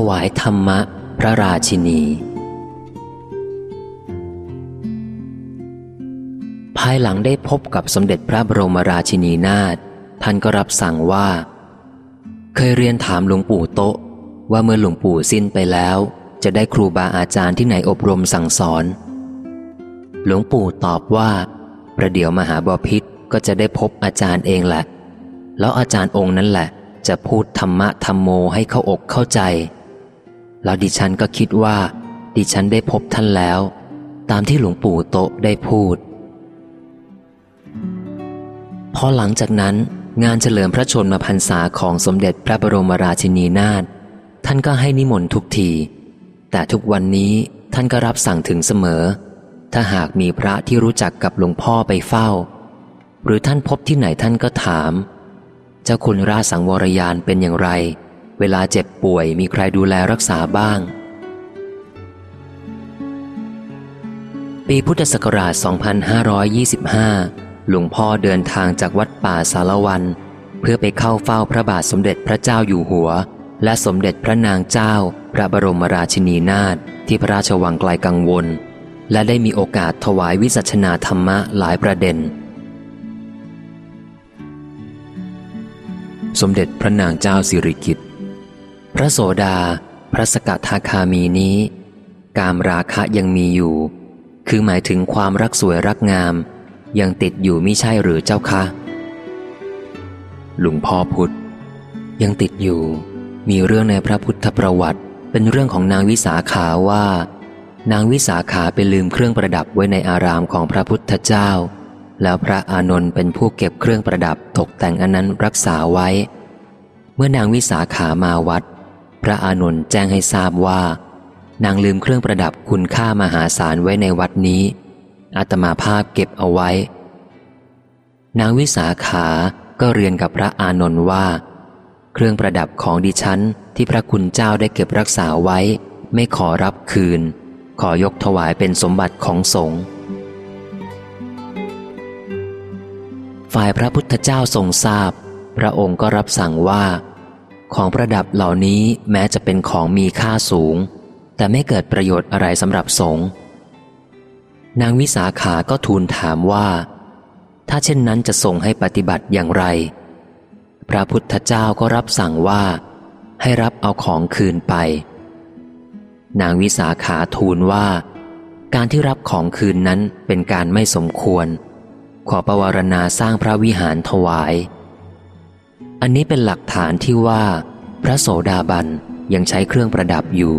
ถวายธรรมะพระราชินี ภายหลังได้พบกับสมเด็จพระบรมราชินีนาถท่านก็รับสั่งว่า เคยเรียนถามหลวงปู่โตะว่าเมื่อหลวงปู่สิ้นไปแล้ว จะได้ครูบาอาจารย์ที่ไหนอบรมสั่งสอน หลวงปู่ตอบว่า ประเดี๋ยวมหาบาพิษก็จะได้พบอาจารย์เองแหละ แล้วอาจารย์องค์นั้นแหละ จะพูดธรรมะธรรมโมให้เข้าอกเข้าใจ แล้วดิฉันก็คิดว่า ดิฉันได้พบท่านแล้ว ตามที่หลวงปู่โตได้พูด พอหลังจากนั้น งานเฉลิมพระชนมพรรษาของสมเด็จพระบรมราชินีนาถท่านก็ให้นิมนต์ทุกที แต่ทุกวันนี้ท่านก็รับสั่งถึงเสมอ ถ้าหากมีพระที่รู้จักกับหลวงพ่อไปเฝ้า หรือท่านพบที่ไหนท่านก็ถาม เจ้าคุณราสังวรยานเป็นอย่างไร เวลาเจ็บป่วยมีใครดูแลรักษาบ้าง ปีพุทธศักราช 2525 หลวงพ่อเดินทางจากวัดป่าสารวัน เพื่อไปเข้าเฝ้าพระบาทสมเด็จพระเจ้าอยู่หัว และสมเด็จพระนางเจ้า พระบรมราชินีนาถที่พระราชวังไกลกังวล และได้มีโอกาสถวายวิสัชนาธรรมะหลายประเด็นสมเด็จพระนางเจ้าสิริกิติ์ พระโสดา พระสกทาคามีนี้ กามราคะยังมีอยู่ คือหมายถึงความรักสวยรักงาม ยังติดอยู่มิใช่หรือเจ้าคะหลวงพ่อพุธยังติดอยู่ มีเรื่องในพระพุทธประวัติ เป็นเรื่องของนางวิสาขาว่า นางวิสาขาไปลืมเครื่องประดับไว้ในอารามของพระพุทธเจ้า แล้วพระอานนท์เป็นผู้เก็บเครื่องประดับตกแต่งอันนั้นรักษาไว้ เมื่อนางวิสาขามาวัด พระอานนท์แจ้งให้ทราบว่า นางลืมเครื่องประดับคุณค่ามหาศาลไว้ในวัดนี้อาตมาภาพเก็บเอาไว้ นางวิสาขาก็เรียนกับพระอานนท์ว่า เครื่องประดับของดิฉันที่พระคุณเจ้าได้เก็บรักษาไว้ ไม่ขอรับคืน ขอยกถวายเป็นสมบัติของสงฆ์ฝ่ายพระพุทธเจ้าทรงทราบ พระองค์ก็รับสั่งว่า ของประดับเหล่านี้แม้จะเป็นของมีค่าสูง แต่ไม่เกิดประโยชน์อะไรสำหรับสงฆ์นางวิสาขาก็ทูลถามว่า ถ้าเช่นนั้นจะส่งให้ปฏิบัติอย่างไร พระพุทธเจ้าก็รับสั่งว่า ให้รับเอาของคืนไป นางวิสาขาทูลว่า การที่รับของคืนนั้นเป็นการไม่สมควร ขอประวารณาสร้างพระวิหารถวาย อันนี้เป็นหลักฐานที่ว่า พระโสดาบันยังใช้เครื่องประดับอยู่